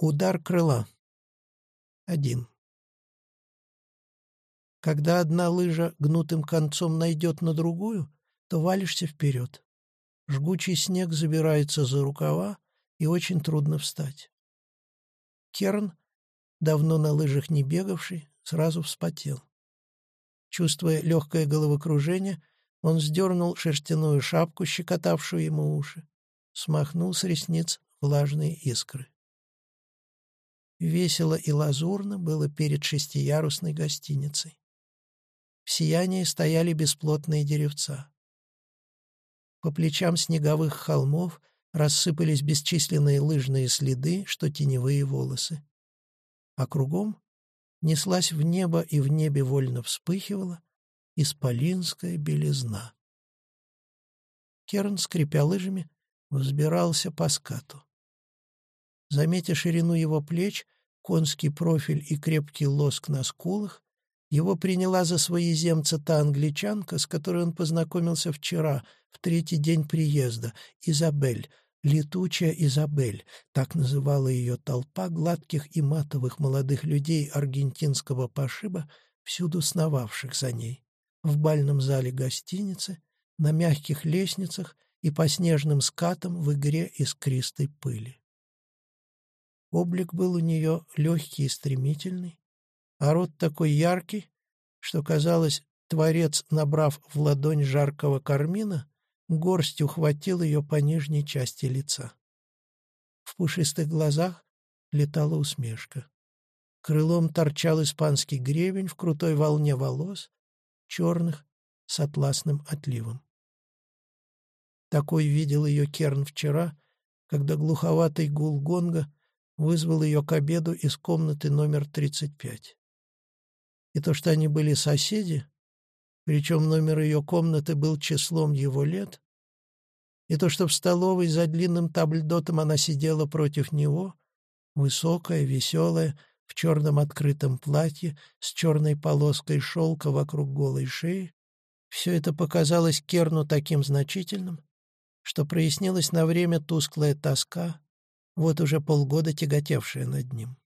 Удар крыла. Один. Когда одна лыжа гнутым концом найдет на другую, то валишься вперед. Жгучий снег забирается за рукава, и очень трудно встать. Керн, давно на лыжах не бегавший, сразу вспотел. Чувствуя легкое головокружение, он сдернул шерстяную шапку, щекотавшую ему уши, смахнул с ресниц влажные искры. Весело и лазурно было перед шестиярусной гостиницей. В сиянии стояли бесплотные деревца. По плечам снеговых холмов рассыпались бесчисленные лыжные следы, что теневые волосы. А кругом неслась в небо и в небе вольно вспыхивала исполинская белизна. Керн, скрипя лыжами, взбирался по скату. Заметя ширину его плеч, конский профиль и крепкий лоск на скулах, его приняла за своеземца та англичанка, с которой он познакомился вчера, в третий день приезда, Изабель, летучая Изабель, так называла ее толпа гладких и матовых молодых людей аргентинского пошиба, всюду сновавших за ней, в бальном зале гостиницы, на мягких лестницах и по снежным скатам в игре искристой пыли. Облик был у нее легкий и стремительный, а рот такой яркий, что, казалось, Творец, набрав в ладонь жаркого кармина, горстью хватил ее по нижней части лица. В пушистых глазах летала усмешка. Крылом торчал испанский гребень в крутой волне волос, черных, с атласным отливом. Такой видел ее Керн вчера, когда глуховатый гул гонга вызвал ее к обеду из комнаты номер 35. И то, что они были соседи, причем номер ее комнаты был числом его лет, и то, что в столовой за длинным табльдотом она сидела против него, высокая, веселая, в черном открытом платье, с черной полоской шелка вокруг голой шеи, все это показалось Керну таким значительным, что прояснилась на время тусклая тоска, вот уже полгода тяготевшая над ним.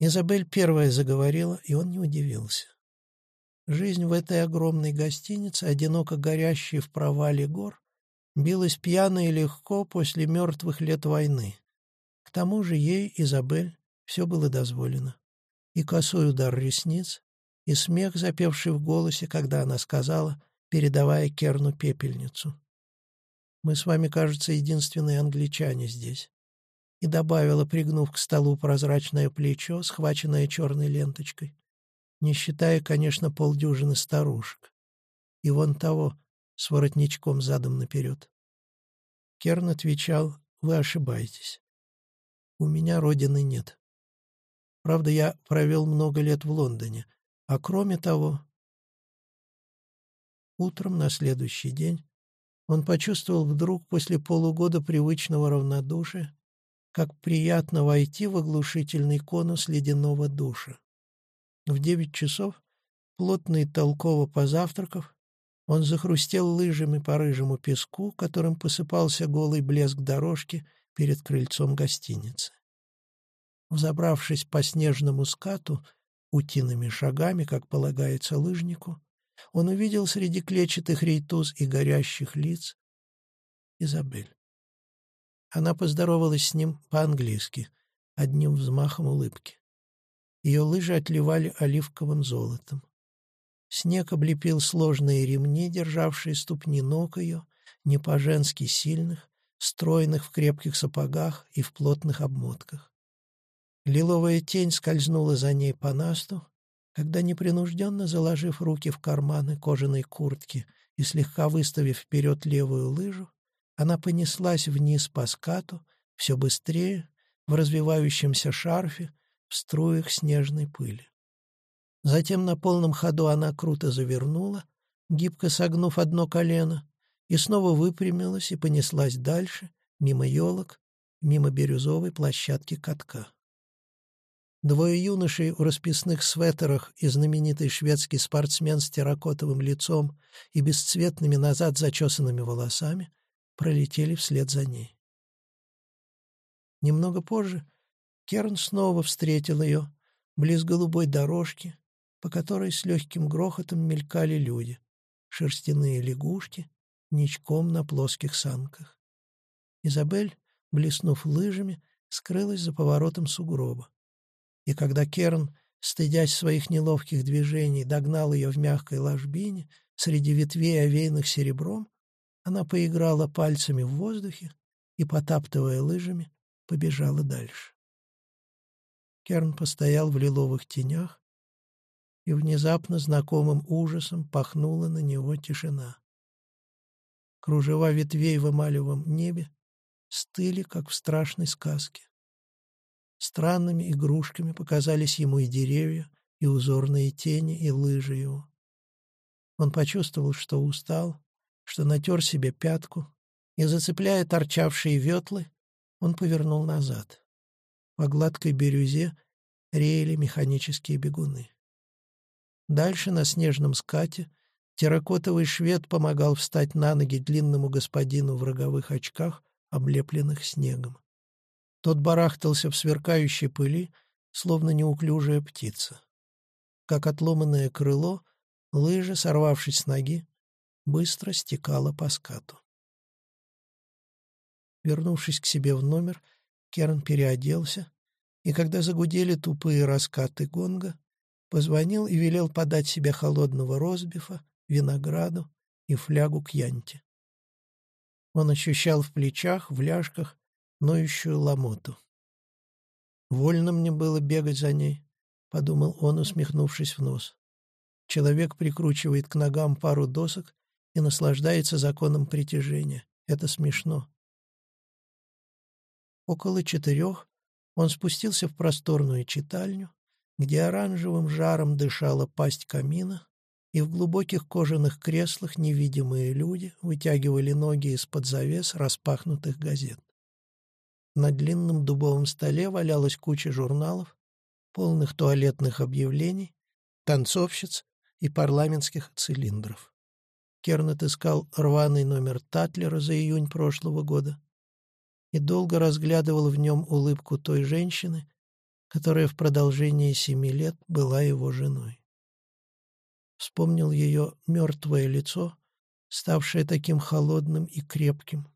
Изабель первая заговорила, и он не удивился. Жизнь в этой огромной гостинице, одиноко горящей в провале гор, билась пьяно и легко после мертвых лет войны. К тому же ей, Изабель, все было дозволено. И косой удар ресниц, и смех, запевший в голосе, когда она сказала, передавая Керну пепельницу. Мы с вами, кажется, единственные англичане здесь». И добавила, пригнув к столу прозрачное плечо, схваченное черной ленточкой, не считая, конечно, полдюжины старушек. И вон того, с воротничком задом наперед. Керн отвечал, «Вы ошибаетесь. У меня родины нет. Правда, я провел много лет в Лондоне, а кроме того...» Утром на следующий день он почувствовал вдруг после полугода привычного равнодушия, как приятно войти в оглушительный конус ледяного душа. В девять часов, плотно и толково позавтракав, он захрустел лыжами по рыжему песку, которым посыпался голый блеск дорожки перед крыльцом гостиницы. Взобравшись по снежному скату, утиными шагами, как полагается лыжнику, он увидел среди клетчатых рейтуз и горящих лиц Изабель. Она поздоровалась с ним по-английски, одним взмахом улыбки. Ее лыжи отливали оливковым золотом. Снег облепил сложные ремни, державшие ступни ног ее, не по-женски сильных, стройных в крепких сапогах и в плотных обмотках. Лиловая тень скользнула за ней по насту, когда, непринужденно заложив руки в карманы кожаной куртки и слегка выставив вперед левую лыжу, она понеслась вниз по скату, все быстрее, в развивающемся шарфе, в струях снежной пыли. Затем на полном ходу она круто завернула, гибко согнув одно колено, и снова выпрямилась и понеслась дальше, мимо елок, мимо бирюзовой площадки катка. Двое юношей в расписных светерах и знаменитый шведский спортсмен с терракотовым лицом и бесцветными назад зачесанными волосами пролетели вслед за ней. Немного позже Керн снова встретил ее близ голубой дорожки, по которой с легким грохотом мелькали люди, шерстяные лягушки, ничком на плоских санках. Изабель, блеснув лыжами, скрылась за поворотом сугроба. И когда Керн, стыдясь своих неловких движений, догнал ее в мягкой ложбине среди ветвей, овеянных серебром, она поиграла пальцами в воздухе и, потаптывая лыжами, побежала дальше. Керн постоял в лиловых тенях, и внезапно знакомым ужасом пахнула на него тишина. Кружева ветвей в эмалевом небе стыли, как в страшной сказке. Странными игрушками показались ему и деревья, и узорные тени, и лыжи его. Он почувствовал, что устал, что натер себе пятку, и, зацепляя торчавшие ветлы, он повернул назад. По гладкой бирюзе реяли механические бегуны. Дальше на снежном скате терракотовый швед помогал встать на ноги длинному господину в роговых очках, облепленных снегом. Тот барахтался в сверкающей пыли, словно неуклюжая птица. Как отломанное крыло, лыжа, сорвавшись с ноги, быстро стекала по скату. Вернувшись к себе в номер, Керн переоделся, и когда загудели тупые раскаты гонга, позвонил и велел подать себе холодного розбифа, винограду и флягу к янте. Он ощущал в плечах, в ляжках ноющую ломоту. «Вольно мне было бегать за ней», — подумал он, усмехнувшись в нос. Человек прикручивает к ногам пару досок и наслаждается законом притяжения. Это смешно. Около четырех он спустился в просторную читальню, где оранжевым жаром дышала пасть камина, и в глубоких кожаных креслах невидимые люди вытягивали ноги из-под завес распахнутых газет. На длинном дубовом столе валялась куча журналов, полных туалетных объявлений, танцовщиц и парламентских цилиндров. Керн отыскал рваный номер Татлера за июнь прошлого года и долго разглядывал в нем улыбку той женщины, которая в продолжении семи лет была его женой. Вспомнил ее мертвое лицо, ставшее таким холодным и крепким.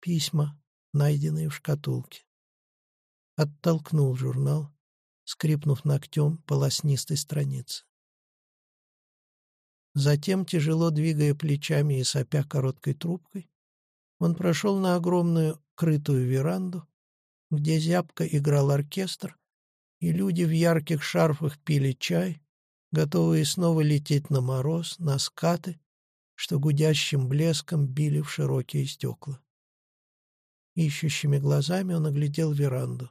Письма, найденные в шкатулке. Оттолкнул журнал, скрипнув ногтем полоснистой страницы. Затем, тяжело двигая плечами и сопя короткой трубкой, он прошел на огромную крытую веранду, где зябко играл оркестр, и люди в ярких шарфах пили чай, готовые снова лететь на мороз, на скаты, что гудящим блеском били в широкие стекла. Ищущими глазами он оглядел веранду.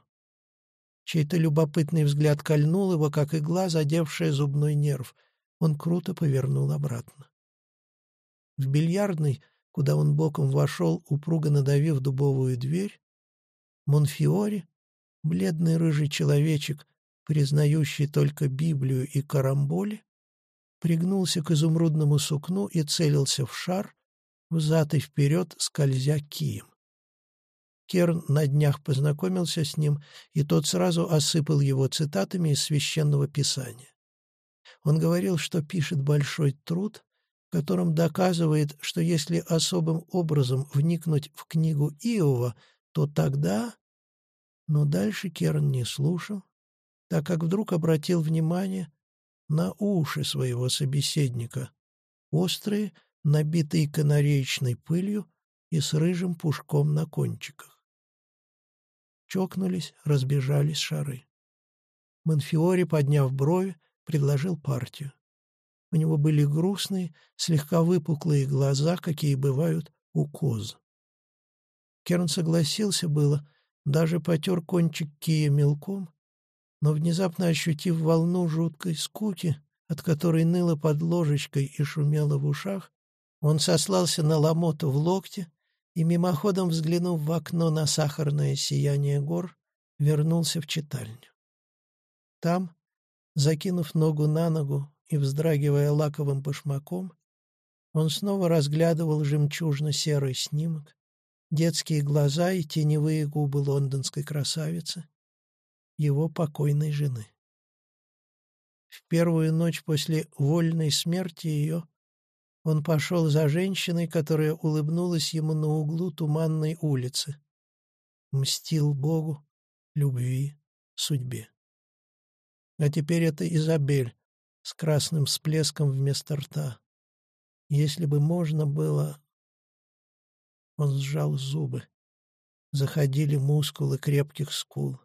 Чей-то любопытный взгляд кольнул его, как игла, задевшая зубной нерв. Он круто повернул обратно. В бильярдной, куда он боком вошел, упруго надавив дубовую дверь, Монфиори бледный рыжий человечек, признающий только Библию и карамболи, пригнулся к изумрудному сукну и целился в шар, взад и вперед скользя кием. Керн на днях познакомился с ним, и тот сразу осыпал его цитатами из священного писания. Он говорил, что пишет большой труд, в котором доказывает, что если особым образом вникнуть в книгу Иова, то тогда но дальше Керн не слушал, так как вдруг обратил внимание на уши своего собеседника, острые, набитые канареечной пылью и с рыжим пушком на кончиках. Чокнулись, разбежались шары. Монфиори, подняв брови, предложил партию. У него были грустные, слегка выпуклые глаза, какие бывают у коз. Керн согласился было, даже потер кончик кия мелком, но, внезапно ощутив волну жуткой скуки, от которой ныло под ложечкой и шумело в ушах, он сослался на ломоту в локте и, мимоходом взглянув в окно на сахарное сияние гор, вернулся в читальню. Там, закинув ногу на ногу и вздрагивая лаковым башмаком, он снова разглядывал жемчужно-серый снимок, детские глаза и теневые губы лондонской красавицы, его покойной жены. В первую ночь после вольной смерти ее он пошел за женщиной, которая улыбнулась ему на углу туманной улицы. Мстил Богу, любви, судьбе. А теперь это Изабель с красным всплеском вместо рта. Если бы можно было... Он сжал зубы. Заходили мускулы крепких скул.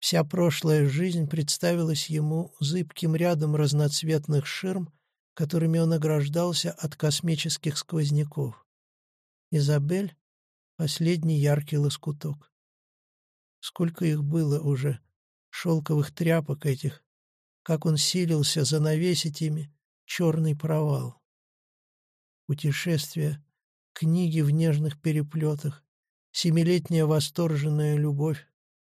Вся прошлая жизнь представилась ему зыбким рядом разноцветных ширм, которыми он ограждался от космических сквозняков. Изабель — последний яркий лоскуток. Сколько их было уже, шелковых тряпок этих, как он силился занавесить ими черный провал. Путешествия, книги в нежных переплетах, семилетняя восторженная любовь,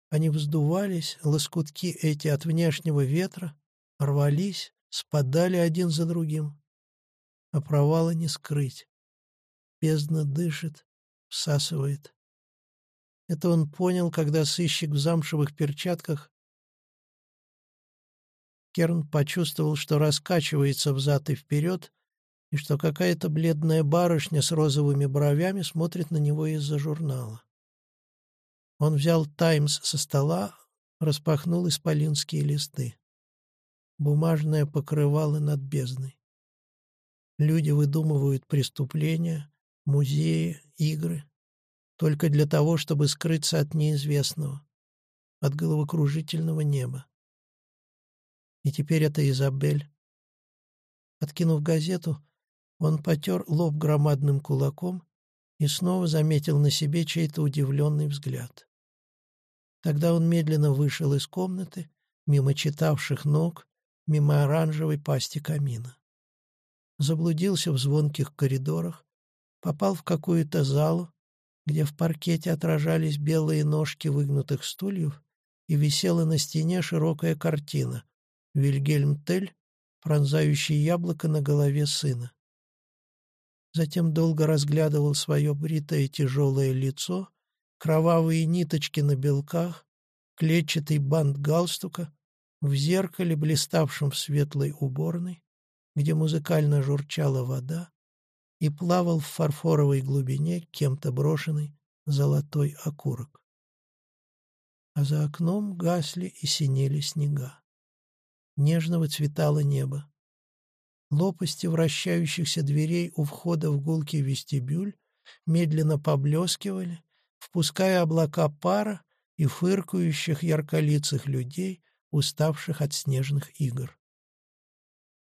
они вздувались, лоскутки эти от внешнего ветра, рвались, спадали один за другим. А провала не скрыть. Бездна дышит, всасывает. Это он понял, когда сыщик в замшевых перчатках Керн почувствовал, что раскачивается взад и вперед, и что какая-то бледная барышня с розовыми бровями смотрит на него из-за журнала. Он взял «Таймс» со стола, распахнул исполинские листы. Бумажное покрывало над бездной. Люди выдумывают преступления, музеи, игры. Только для того, чтобы скрыться от неизвестного, от головокружительного неба. И теперь это Изабель. Откинув газету, он потер лоб громадным кулаком и снова заметил на себе чей-то удивленный взгляд. Тогда он медленно вышел из комнаты, мимо читавших ног, мимо оранжевой пасти камина. Заблудился в звонких коридорах, попал в какую-то залу, где в паркете отражались белые ножки выгнутых стульев, и висела на стене широкая картина «Вильгельм Тель, пронзающий яблоко на голове сына». Затем долго разглядывал свое бритое тяжелое лицо, кровавые ниточки на белках, клетчатый бант галстука, в зеркале, блиставшем в светлой уборной, где музыкально журчала вода, и плавал в фарфоровой глубине кем-то брошенный золотой окурок. А за окном гасли и синели снега. Нежно выцветало небо. Лопасти вращающихся дверей у входа в гулкий вестибюль медленно поблескивали, впуская облака пара и фыркающих ярколицых людей, уставших от снежных игр.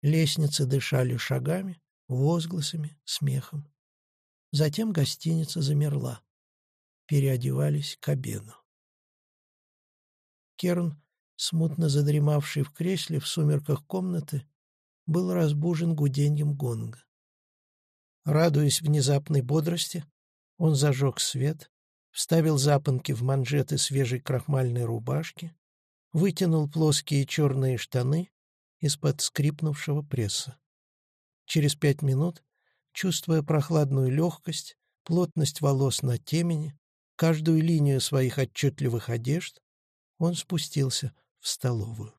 Лестницы дышали шагами, возгласами, смехом. Затем гостиница замерла. Переодевались к обеду. Керн, смутно задремавший в кресле в сумерках комнаты, был разбужен гуденьем гонга. Радуясь внезапной бодрости, он зажег свет, вставил запонки в манжеты свежей крахмальной рубашки, вытянул плоские черные штаны из-под скрипнувшего пресса. Через пять минут, чувствуя прохладную легкость, плотность волос на темени, каждую линию своих отчетливых одежд, он спустился в столовую.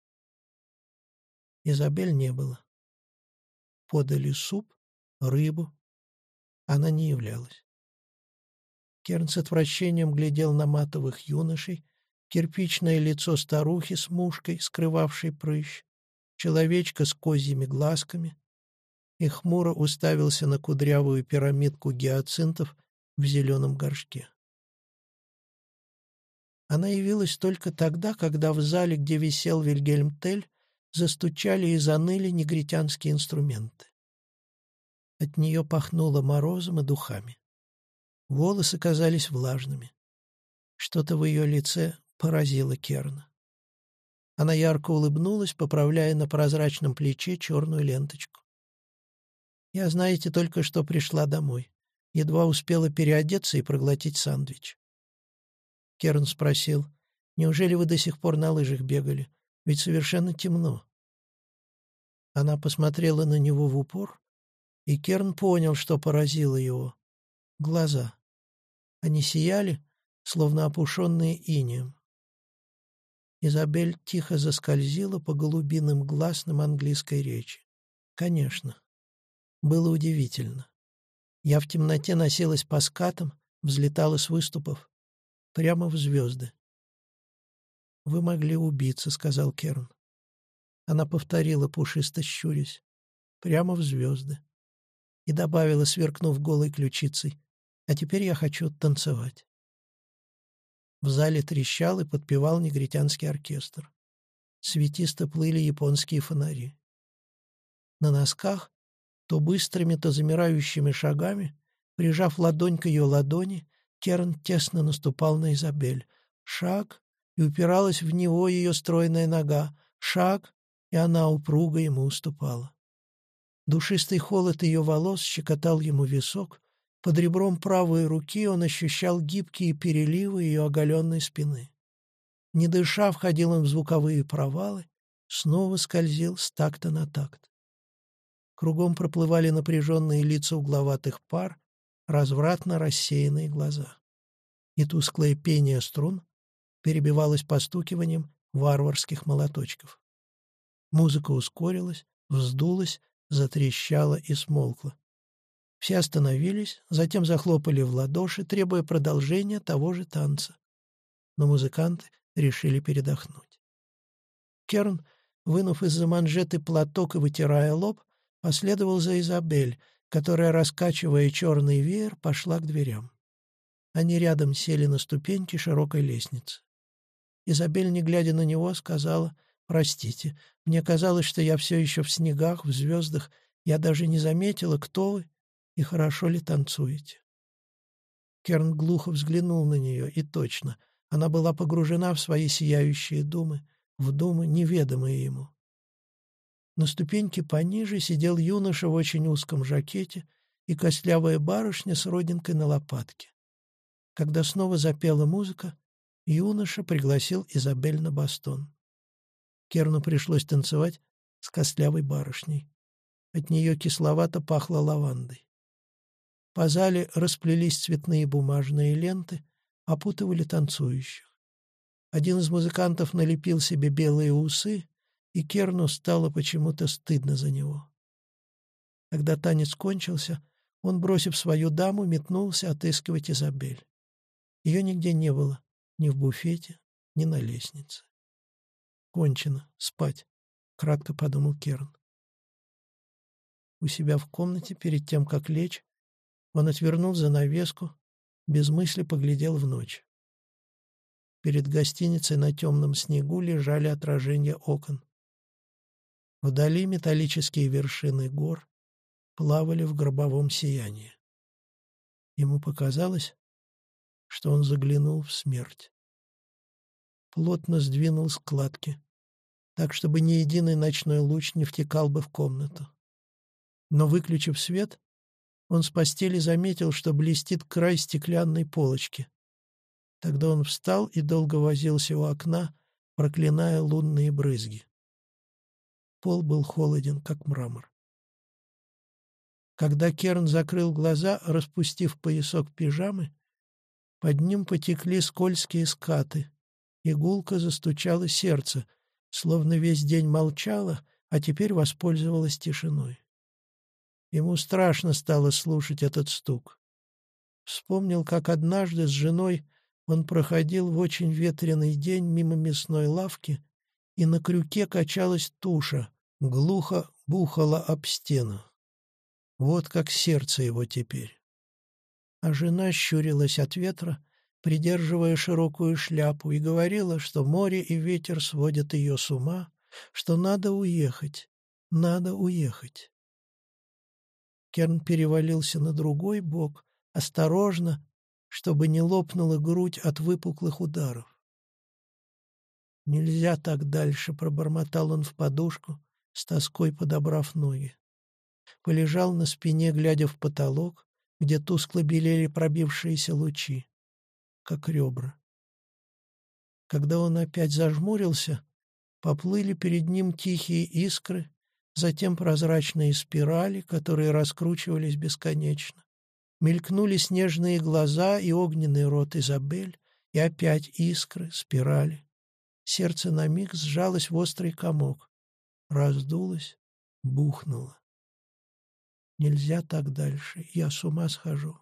Изабель не было. Подали суп, рыбу. Она не являлась. Керн с отвращением глядел на матовых юношей, кирпичное лицо старухи с мушкой, скрывавшей прыщ, человечка с козьими глазками, и хмуро уставился на кудрявую пирамидку гиацинтов в зеленом горшке. Она явилась только тогда, когда в зале, где висел Вильгельм Тель, застучали и заныли негритянские инструменты. От нее пахнуло морозом и духами. Волосы казались влажными. Что-то в ее лице поразило Керна. Она ярко улыбнулась, поправляя на прозрачном плече черную ленточку. «Я, знаете, только что пришла домой. Едва успела переодеться и проглотить сандвич». Керн спросил, «Неужели вы до сих пор на лыжах бегали? Ведь совершенно темно». Она посмотрела на него в упор, и Керн понял, что поразило его глаза. Они сияли, словно опушенные инеем. Изабель тихо заскользила по голубиным гласным английской речи. Конечно. Было удивительно. Я в темноте носилась по скатам, взлетала с выступов. Прямо в звезды. «Вы могли убиться», — сказал Керн. Она повторила, пушисто щурясь. «Прямо в звезды». И добавила, сверкнув голой ключицей. «А теперь я хочу танцевать». В зале трещал и подпевал негритянский оркестр. Светисто плыли японские фонари. На носках, то быстрыми, то замирающими шагами, прижав ладонь к ее ладони, Керн тесно наступал на Изабель. Шаг, и упиралась в него ее стройная нога. Шаг, и она упруго ему уступала. Душистый холод ее волос щекотал ему висок, под ребром правой руки он ощущал гибкие переливы ее оголенной спины. Не дыша, входил он в звуковые провалы, снова скользил с такта на такт. Кругом проплывали напряженные лица угловатых пар, развратно рассеянные глаза. И тусклое пение струн перебивалось постукиванием варварских молоточков. Музыка ускорилась, вздулась, затрещала и смолкла. Все остановились, затем захлопали в ладоши, требуя продолжения того же танца. Но музыканты решили передохнуть. Керн, вынув из-за манжеты платок и вытирая лоб, последовал за Изабель, которая, раскачивая черный веер, пошла к дверям. Они рядом сели на ступеньки широкой лестницы. Изабель, не глядя на него, сказала, «Простите, мне казалось, что я все еще в снегах, в звездах. Я даже не заметила, кто вы и хорошо ли танцуете?» Керн глухо взглянул на нее, и точно, она была погружена в свои сияющие думы, в думы, неведомые ему. На ступеньке пониже сидел юноша в очень узком жакете и костлявая барышня с родинкой на лопатке. Когда снова запела музыка, юноша пригласил Изабель на бастон. Керну пришлось танцевать с костлявой барышней. От нее кисловато пахло лавандой. По зале расплелись цветные бумажные ленты, опутывали танцующих. Один из музыкантов налепил себе белые усы, и Керну стало почему-то стыдно за него. Когда танец кончился, он, бросив свою даму, метнулся отыскивать Изабель. Ее нигде не было, ни в буфете, ни на лестнице. «Кончено. Спать», — кратко подумал Керн. У себя в комнате, перед тем, как лечь, он отвернул занавеску, без мысли поглядел в ночь. Перед гостиницей на темном снегу лежали отражения окон. Вдали металлические вершины гор плавали в гробовом сиянии. Ему показалось, что он заглянул в смерть. Плотно сдвинул складки, так, чтобы ни единый ночной луч не втекал бы в комнату. Но, выключив свет, он с постели заметил, что блестит край стеклянной полочки. Тогда он встал и долго возился у окна, проклиная лунные брызги. Пол был холоден, как мрамор. Когда Керн закрыл глаза, распустив поясок пижамы, под ним потекли скользкие скаты, и гулко застучало сердце, словно весь день молчало, а теперь воспользовалось тишиной. Ему страшно стало слушать этот стук. Вспомнил, как однажды с женой он проходил в очень ветреный день мимо мясной лавки, и на крюке качалась туша, глухо бухала об стену. Вот как сердце его теперь. А жена щурилась от ветра, придерживая широкую шляпу, и говорила, что море и ветер сводят ее с ума, что надо уехать, надо уехать. Керн перевалился на другой бок, осторожно, чтобы не лопнула грудь от выпуклых ударов. «Нельзя так дальше», — пробормотал он в подушку, с тоской подобрав ноги. Полежал на спине, глядя в потолок, где тускло белели пробившиеся лучи, как ребра. Когда он опять зажмурился, поплыли перед ним тихие искры, затем прозрачные спирали, которые раскручивались бесконечно. Мелькнули снежные глаза и огненный рот Изабель, и опять искры, спирали. сердце на миг сжалось в острый комок, раздулось, бухнуло. Нельзя так дальше, я с ума схожу.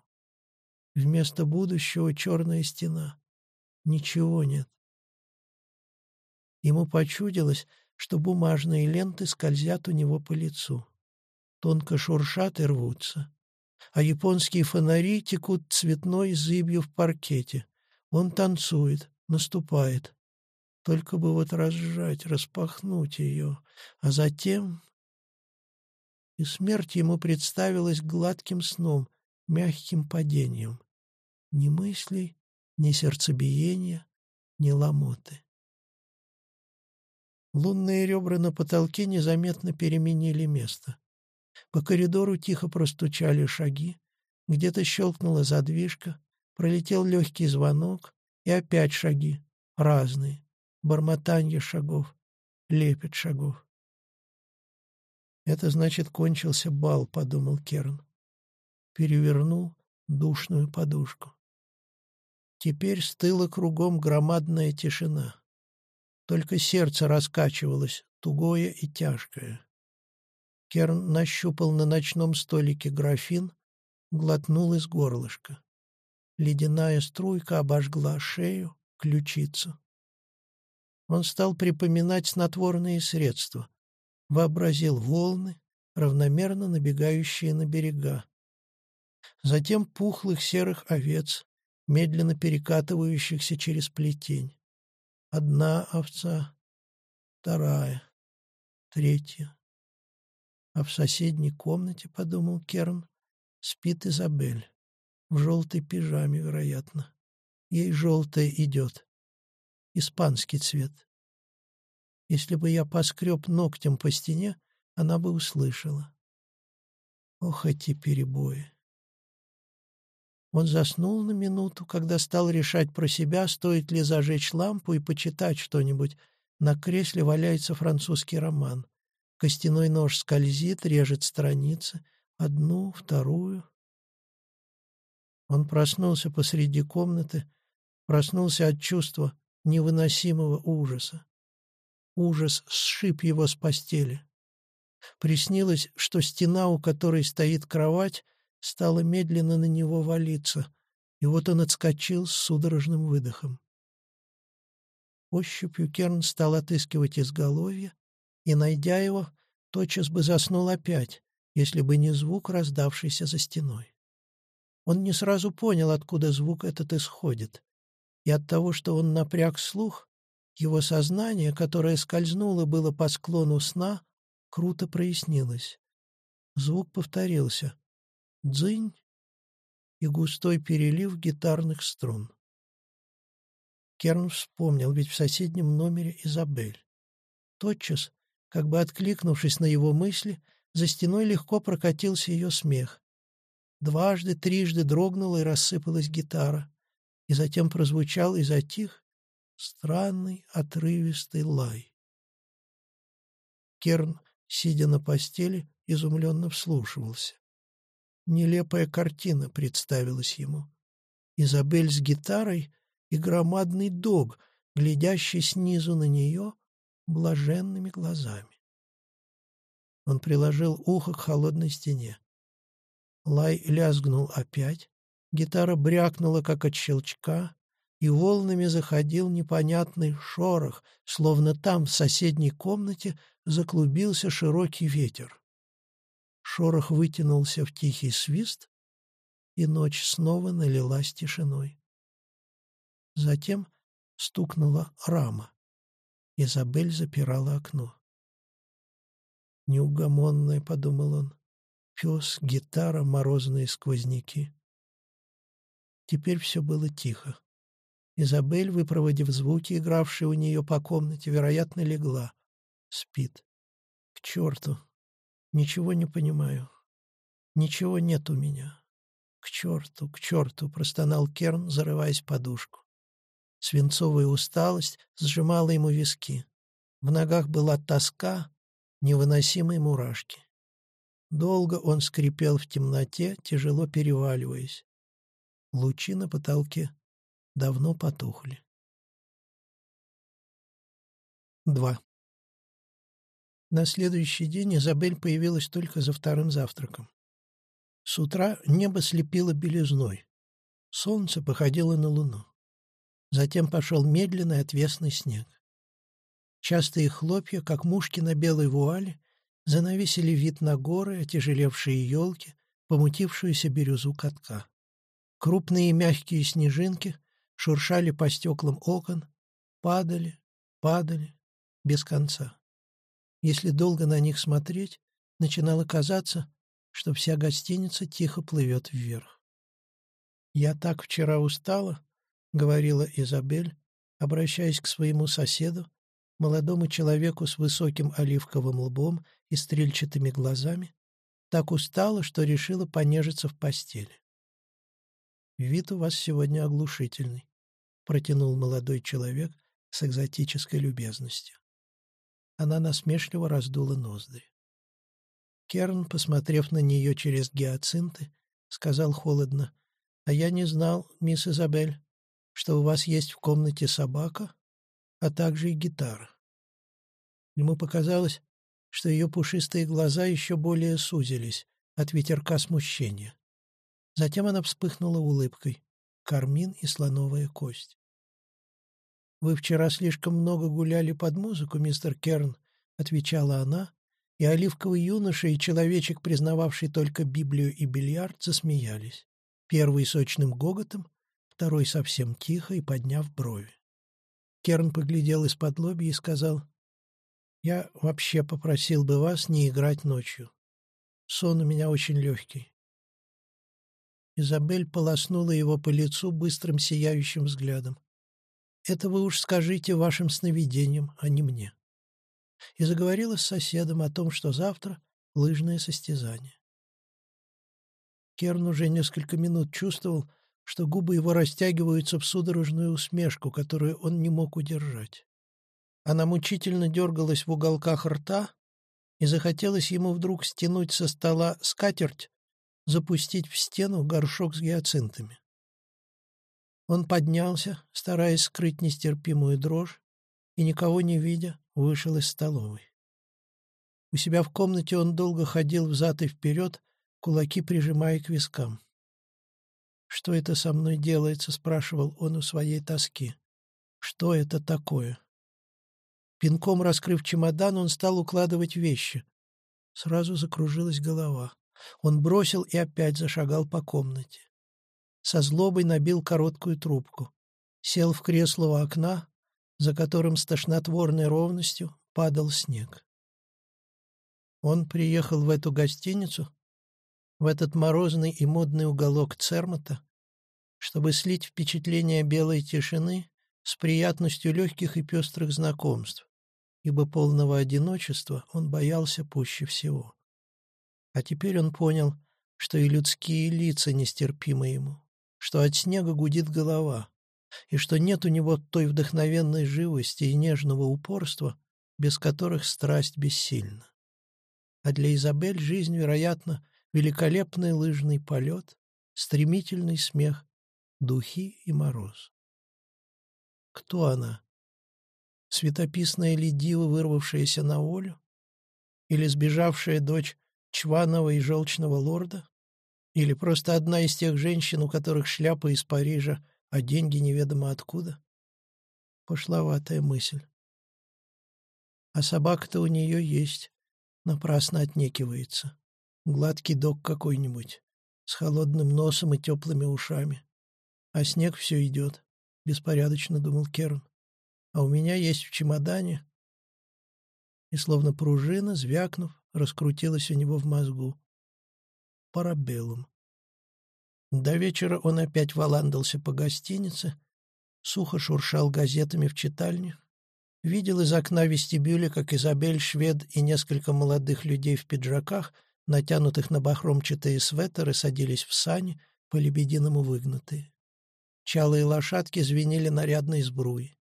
Вместо будущего черная стена. Ничего нет. Ему почудилось, что бумажные ленты скользят у него по лицу. Тонко шуршат и рвутся. А японские фонари текут цветной зыбью в паркете. Он танцует, наступает. Только бы вот разжать, распахнуть ее. А затем... И смерть ему представилась гладким сном, мягким падением. Ни мыслей, ни сердцебиения, ни ломоты. Лунные ребра на потолке незаметно переменили место. По коридору тихо простучали шаги, где-то щелкнула задвижка, пролетел легкий звонок, и опять шаги, разные, бормотанье шагов, лепет шагов. «Это значит, кончился бал», — подумал Керн. Перевернул душную подушку. Теперь стыла кругом громадная тишина. Только сердце раскачивалось, тугое и тяжкое. Керн нащупал на ночном столике графин, глотнул из горлышка. Ледяная струйка обожгла шею, ключицу. Он стал припоминать снотворные средства. Вообразил волны, равномерно набегающие на берега. Затем пухлых серых овец, медленно перекатывающихся через плетень. Одна овца, вторая, третья. А в соседней комнате, — подумал Керн, — спит Изабель. В желтой пижаме, вероятно. Ей желтая идет. Испанский цвет. Если бы я поскреб ногтем по стене, она бы услышала. Ох, эти перебои. Он заснул на минуту, когда стал решать про себя, стоит ли зажечь лампу и почитать что-нибудь. На кресле валяется французский роман. Костяной нож скользит, режет страницы. Одну, вторую. Он проснулся посреди комнаты, проснулся от чувства невыносимого ужаса. Ужас сшиб его с постели. Приснилось, что стена, у которой стоит кровать, стала медленно на него валиться, и вот он отскочил с судорожным выдохом. Ощупью Керн стал отыскивать изголовье, и, найдя его, тотчас бы заснул опять, если бы не звук, раздавшийся за стеной. Он не сразу понял, откуда звук этот исходит, и от того, что он напряг слух, его сознание, которое скользнуло было по склону сна, круто прояснилось. Звук повторился, дзынь и густой перелив гитарных струн. Керн вспомнил, ведь в соседнем номере Изабель. Тотчас, как бы откликнувшись на его мысли, за стеной легко прокатился ее смех. Дважды, трижды дрогнула и рассыпалась гитара, и затем прозвучал и затих странный отрывистый лай. Керн, сидя на постели, изумленно вслушивался. Нелепая картина представилась ему. Изабель с гитарой и громадный дог, глядящий снизу на нее блаженными глазами. Он приложил ухо к холодной стене. Лай лязгнул опять, гитара брякнула, как от щелчка, и волнами заходил непонятный шорох, словно там, в соседней комнате, заклубился широкий ветер. Шорох вытянулся в тихий свист, и ночь снова налилась тишиной. Затем стукнула рама. Изабель запирала окно. «Неугомонная», — подумал он, — «пес, гитара, морозные сквозняки». Теперь все было тихо. Изабель, выпроводив звуки, игравшие у нее по комнате, вероятно, легла. Спит. К черту, Ничего не понимаю. Ничего нет у меня. К черту, к черту, простонал Керн, зарываясь подушку. Свинцовая усталость сжимала ему виски. В ногах была тоска, невыносимые мурашки. Долго он скрипел в темноте, тяжело переваливаясь. Лучи на потолке давно потухли. 2. На следующий день Изабель появилась только за вторым завтраком. С утра небо слепило белизной. Солнце походило на луну. Затем пошел медленный отвесный снег. Частые хлопья, как мушки на белой вуале, занавесили вид на горы, отяжелевшие елки, помутившуюся бирюзу катка. Крупные мягкие снежинки шуршали по стеклам окон, падали, падали, без конца. Если долго на них смотреть, начинало казаться, что вся гостиница тихо плывет вверх. «Я так вчера устала», — говорила Изабель, обращаясь к своему соседу, молодому человеку с высоким оливковым лбом и стрельчатыми глазами, так устала, что решила понежиться в постели. «Вид у вас сегодня оглушительный», — протянул молодой человек с экзотической любезностью. Она насмешливо раздула ноздри. Керн, посмотрев на нее через гиацинты, сказал холодно, «А я не знал, мисс Изабель, что у вас есть в комнате собака, а также и гитара». Ему показалось, что ее пушистые глаза еще более сузились от ветерка смущения. Затем она вспыхнула улыбкой. Кармин и слоновая кость. «Вы вчера слишком много гуляли под музыку, мистер Керн», — отвечала она, и оливковый юноша и человечек, признававший только Библию и бильярд, засмеялись. Первый сочным гоготом, второй совсем тихо и подняв брови. Керн поглядел из-под лоби и сказал, «Я вообще попросил бы вас не играть ночью. Сон у меня очень легкий». Изабель полоснула его по лицу быстрым сияющим взглядом. Это вы уж скажите вашим сновидениям, а не мне. И заговорила с соседом о том, что завтра лыжное состязание. Керн уже несколько минут чувствовал, что губы его растягиваются в судорожную усмешку, которую он не мог удержать. Она мучительно дергалась в уголках рта, и захотелось ему вдруг стянуть со стола скатерть, запустить в стену горшок с гиацинтами. Он поднялся, стараясь скрыть нестерпимую дрожь, и, никого не видя, вышел из столовой. У себя в комнате он долго ходил взад и вперед, кулаки прижимая к вискам. «Что это со мной делается?» — спрашивал он у своей тоски. «Что это такое?» Пинком раскрыв чемодан, он стал укладывать вещи. Сразу закружилась голова. Он бросил и опять зашагал по комнате со злобой набил короткую трубку. Сел в кресло у окна, за которым с тошнотворной ровностью падал снег. Он приехал в эту гостиницу, в этот морозный и модный уголок Цермата, чтобы слить впечатление белой тишины с приятностью легких и пестрых знакомств, ибо полного одиночества он боялся пуще всего. А теперь он понял, что и людские лица нестерпимы ему что от снега гудит голова, и что нет у него той вдохновенной живости и нежного упорства, без которых страсть бессильна. А для Изабель жизнь, вероятно, великолепный лыжный полет, стремительный смех, духи и мороз. Кто она? Светописная ли вырвавшаяся на волю? Или сбежавшая дочь чваного и желчного лорда? Или просто одна из тех женщин, у которых шляпа из Парижа, а деньги неведомо откуда? Пошловатая мысль. А собака-то у нее есть. Напрасно отнекивается. Гладкий док какой-нибудь, с холодным носом и теплыми ушами. А снег все идет. Беспорядочно думал Керн. А у меня есть в чемодане. И словно пружина, звякнув, раскрутилась у него в мозгу парабеллум. До вечера он опять валандался по гостинице, сухо шуршал газетами в читальне, видел из окна вестибюля, как Изабель, швед и несколько молодых людей в пиджаках, натянутых на бахромчатые светры, садились в сани, по-лебединому выгнутые. Чалые лошадки звенели нарядной сбруей.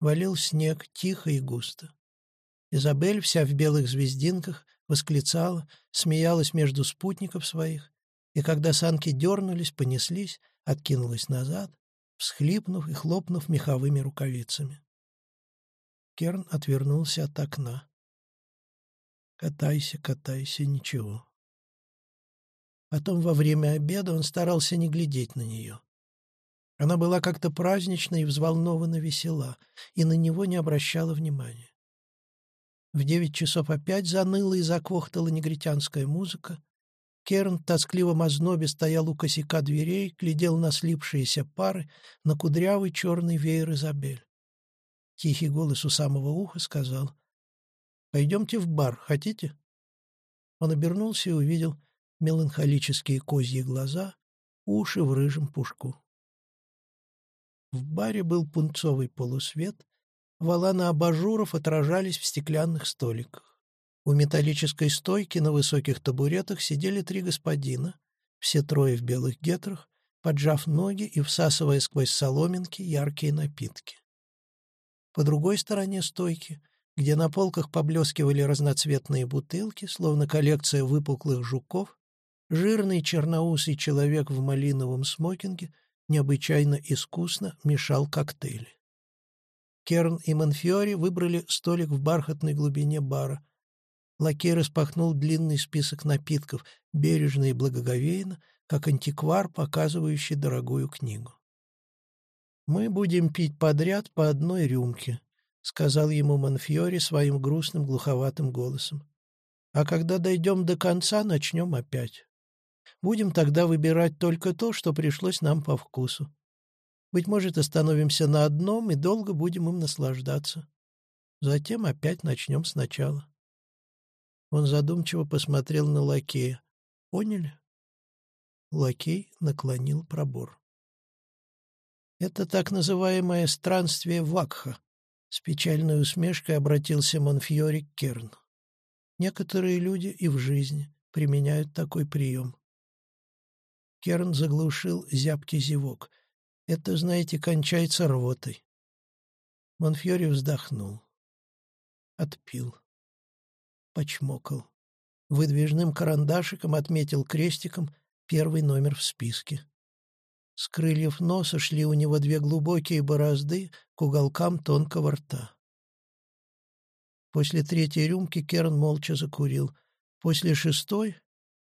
Валил снег тихо и густо. Изабель, вся в белых звездинках, восклицала, смеялась между спутников своих, и когда санки дернулись, понеслись, откинулась назад, всхлипнув и хлопнув меховыми рукавицами. Керн отвернулся от окна. Катайся, катайся, ничего. Потом во время обеда он старался не глядеть на нее. Она была как-то празднична и взволнованно весела, и на него не обращала внимания. В девять часов опять заныла и заквохтала негритянская музыка. Керн тоскливо мазнобе стоял у косяка дверей, глядел на слипшиеся пары, на кудрявый черный веер Изабель. Тихий голос у самого уха сказал «Пойдемте в бар, хотите?» Он обернулся и увидел меланхолические козьи глаза, уши в рыжем пушку. В баре был пунцовый полусвет, валаны абажуров отражались в стеклянных столиках. У металлической стойки на высоких табуретах сидели три господина, все трое в белых гетрах, поджав ноги и всасывая сквозь соломинки яркие напитки. По другой стороне стойки, где на полках поблескивали разноцветные бутылки, словно коллекция выпуклых жуков, Жирный черноусый человек в малиновом смокинге необычайно искусно мешал коктейли. Керн и Монфиори выбрали столик в бархатной глубине бара. Лакей распахнул длинный список напитков, бережно и благоговейно, как антиквар, показывающий дорогую книгу. «Мы будем пить подряд по одной рюмке», — сказал ему Монфиори своим грустным глуховатым голосом. «А когда дойдем до конца, начнем опять». Будем тогда выбирать только то, что пришлось нам по вкусу. Быть может, остановимся на одном и долго будем им наслаждаться. Затем опять начнем сначала. Он задумчиво посмотрел на лакея. Поняли? Лакей наклонил пробор. Это так называемое странствие Вакха. С печальной усмешкой обратился Монфьори к Керну. Некоторые люди и в жизни применяют такой прием. Керн заглушил зябкий зевок. «Это, знаете, кончается рвотой». Монфьори вздохнул. Отпил. Почмокал. Выдвижным карандашиком отметил крестиком первый номер в списке. С крыльев носа шли у него две глубокие борозды к уголкам тонкого рта. После третьей рюмки Керн молча закурил. После шестой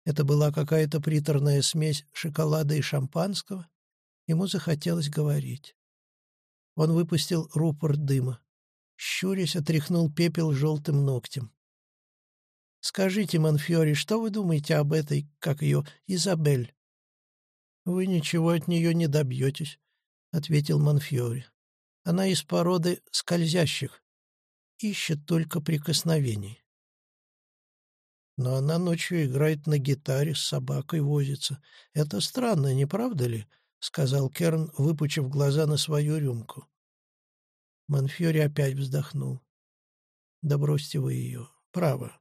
это была какая-то приторная смесь шоколада и шампанского. Ему захотелось говорить. Он выпустил рупор дыма. Щурясь, отряхнул пепел желтым ногтем. «Скажите, Монфьори, что вы думаете об этой, как ее, Изабель?» «Вы ничего от нее не добьетесь», — ответил Монфьори. «Она из породы скользящих, ищет только прикосновений. Но она ночью играет на гитаре, с собакой возится. Это странно, не правда ли? — сказал Керн, выпучив глаза на свою рюмку. Монфьори опять вздохнул. «Да бросьте вы ее. Право».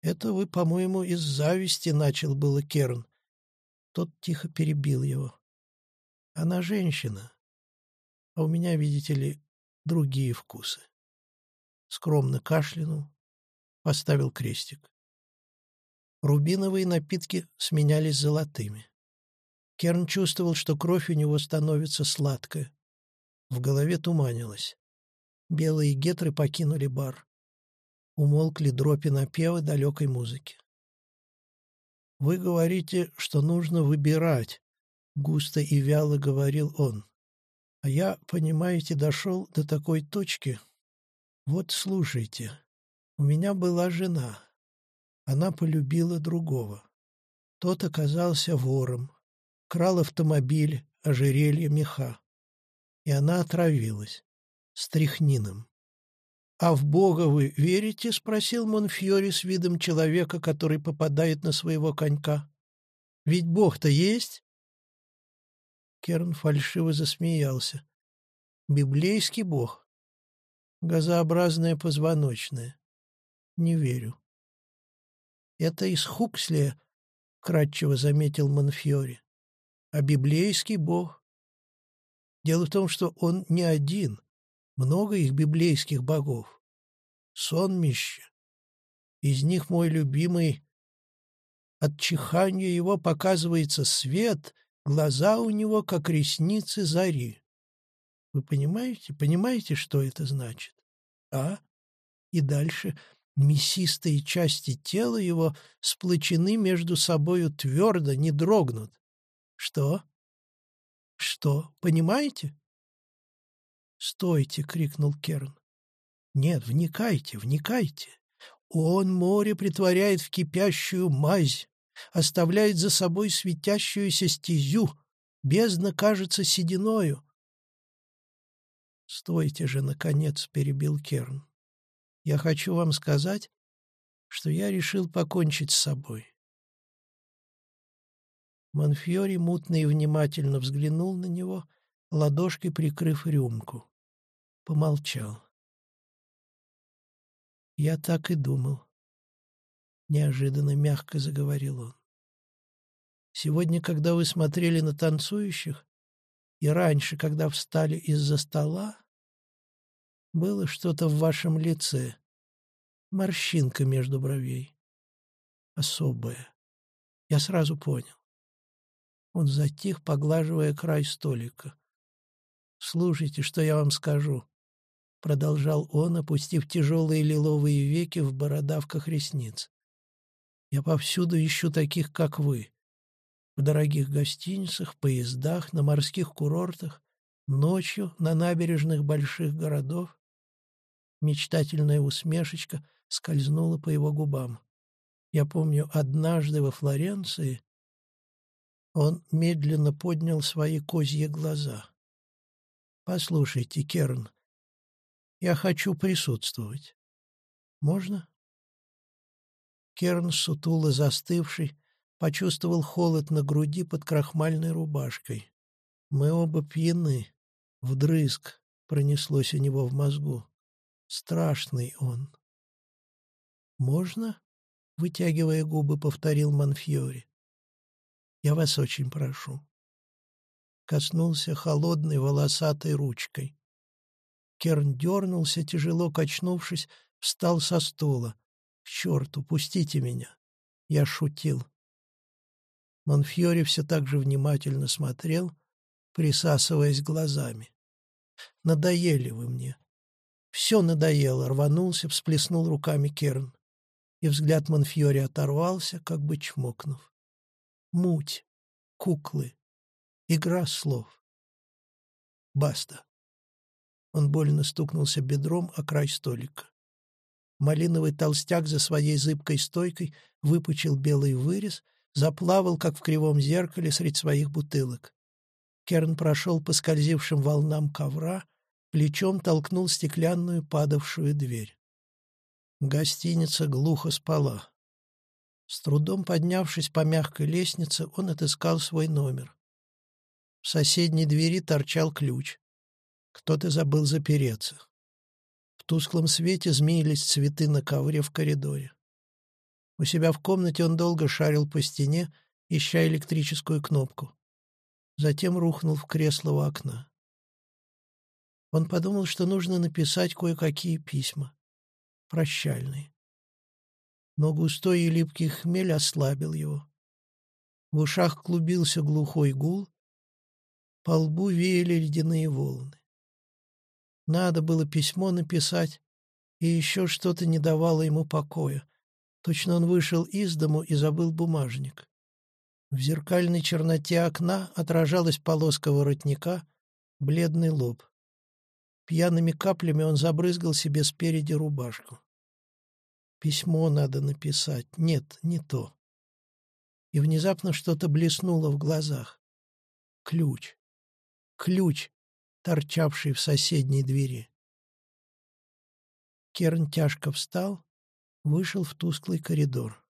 «Это вы, по-моему, из зависти начал было Керн». Тот тихо перебил его. «Она женщина, а у меня, видите ли, другие вкусы». Скромно кашлянул, поставил крестик. Рубиновые напитки сменялись золотыми. Керн чувствовал, что кровь у него становится сладкая. В голове туманилось. Белые гетры покинули бар. Умолкли дропи напева далекой музыки. «Вы говорите, что нужно выбирать», — густо и вяло говорил он. «А я, понимаете, дошел до такой точки. Вот слушайте. У меня была жена. Она полюбила другого. Тот оказался вором. Крал автомобиль, ожерелье, меха. И она отравилась. Стряхнином. «А в Бога вы верите?» — спросил Монфьори с видом человека, который попадает на своего конька. «Ведь Бог-то есть?» Керн фальшиво засмеялся. «Библейский Бог. Газообразное позвоночное. Не верю. Это из Хукслия, — кратчево заметил Монфьори. А библейский бог? Дело в том, что он не один. Много их библейских богов. Сонмище. Из них мой любимый... От чихания его показывается свет, глаза у него, как ресницы зари. Вы понимаете, понимаете, что это значит? А? И дальше мясистые части тела его сплочены между собою твердо, не дрогнут. Что? Что, понимаете? «Стойте!» — крикнул Керн. «Нет, вникайте, вникайте. Он море притворяет в кипящую мазь, оставляет за собой светящуюся стезю, бездна кажется сединою». «Стойте же, наконец!» — перебил Керн. «Я хочу вам сказать, что я решил покончить с собой». Монфьори мутно и внимательно взглянул на него — ладошкой прикрыв рюмку. Помолчал. «Я так и думал», — неожиданно мягко заговорил он. «Сегодня, когда вы смотрели на танцующих, и раньше, когда встали из-за стола, было что-то в вашем лице, морщинка между бровей, особая. Я сразу понял. Он затих, поглаживая край столика. «Слушайте, что я вам скажу», — продолжал он, опустив тяжелые лиловые веки в бородавках ресниц. «Я повсюду ищу таких, как вы. В дорогих гостиницах, поездах, на морских курортах, ночью на набережных больших городов». Мечтательная усмешечка скользнула по его губам. Я помню, однажды во Флоренции он медленно поднял свои козьи глаза. «Послушайте, Керн, я хочу присутствовать. Можно?» Керн, сутуло застывший, почувствовал холод на груди под крахмальной рубашкой. «Мы оба пьяны. Вдрызг пронеслось у него в мозгу. Страшный он». «Можно?» — вытягивая губы, повторил Манфьори. «Я вас очень прошу коснулся холодной волосатой ручкой. Керн дернулся, тяжело качнувшись, встал со стула. «К черту, пустите меня!» Я шутил. Монфьори все так же внимательно смотрел, присасываясь глазами. «Надоели вы мне!» «Все надоело!» — рванулся, всплеснул руками Керн. И взгляд Монфьори оторвался, как бы чмокнув. «Муть! Куклы! Игра слов. Баста. Он больно стукнулся бедром о край столика. Малиновый толстяк за своей зыбкой стойкой выпучил белый вырез, заплавал, как в кривом зеркале, средь своих бутылок. Керн прошел по скользившим волнам ковра, плечом толкнул стеклянную падавшую дверь. Гостиница глухо спала. С трудом поднявшись по мягкой лестнице, он отыскал свой номер. В соседней двери торчал ключ. Кто-то забыл запереться. В тусклом свете змеились цветы на ковре в коридоре. У себя в комнате он долго шарил по стене, ища электрическую кнопку. Затем рухнул в кресло у окна. Он подумал, что нужно написать кое-какие письма. Прощальные. Но густой и липкий хмель ослабил его. В ушах клубился глухой гул, по лбу веяли ледяные волны. Надо было письмо написать, и еще что-то не давало ему покоя. Точно он вышел из дому и забыл бумажник. В зеркальной черноте окна отражалась полоска воротника, бледный лоб. Пьяными каплями он забрызгал себе спереди рубашку. Письмо надо написать. Нет, не то. И внезапно что-то блеснуло в глазах. Ключ ключ, торчавший в соседней двери. Керн тяжко встал, вышел в тусклый коридор.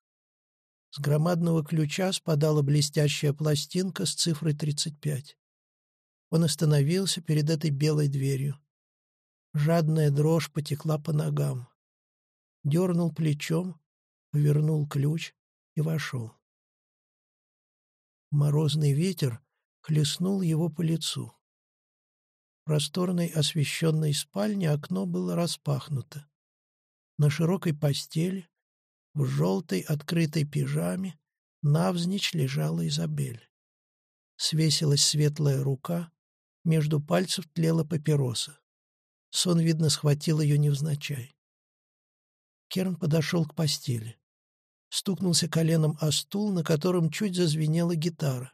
С громадного ключа спадала блестящая пластинка с цифрой 35. Он остановился перед этой белой дверью. Жадная дрожь потекла по ногам. Дернул плечом, повернул ключ и вошел. Морозный ветер хлестнул его по лицу просторной освещенной спальне окно было распахнуто. На широкой постели, в желтой открытой пижаме, навзничь лежала Изабель. Свесилась светлая рука, между пальцев тлела папироса. Сон, видно, схватил ее невзначай. Керн подошел к постели. Стукнулся коленом о стул, на котором чуть зазвенела гитара.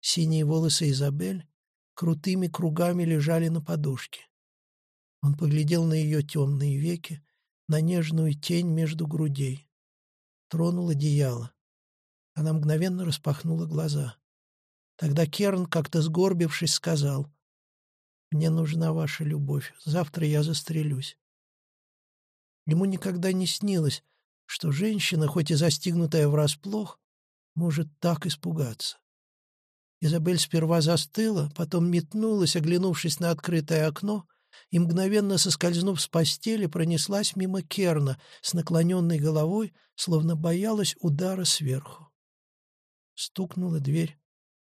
Синие волосы Изабель крутыми кругами лежали на подушке. Он поглядел на ее темные веки, на нежную тень между грудей. Тронул одеяло. Она мгновенно распахнула глаза. Тогда Керн, как-то сгорбившись, сказал, «Мне нужна ваша любовь. Завтра я застрелюсь». Ему никогда не снилось, что женщина, хоть и застигнутая врасплох, может так испугаться. Изабель сперва застыла, потом метнулась, оглянувшись на открытое окно, и, мгновенно соскользнув с постели, пронеслась мимо Керна с наклоненной головой, словно боялась удара сверху. Стукнула дверь.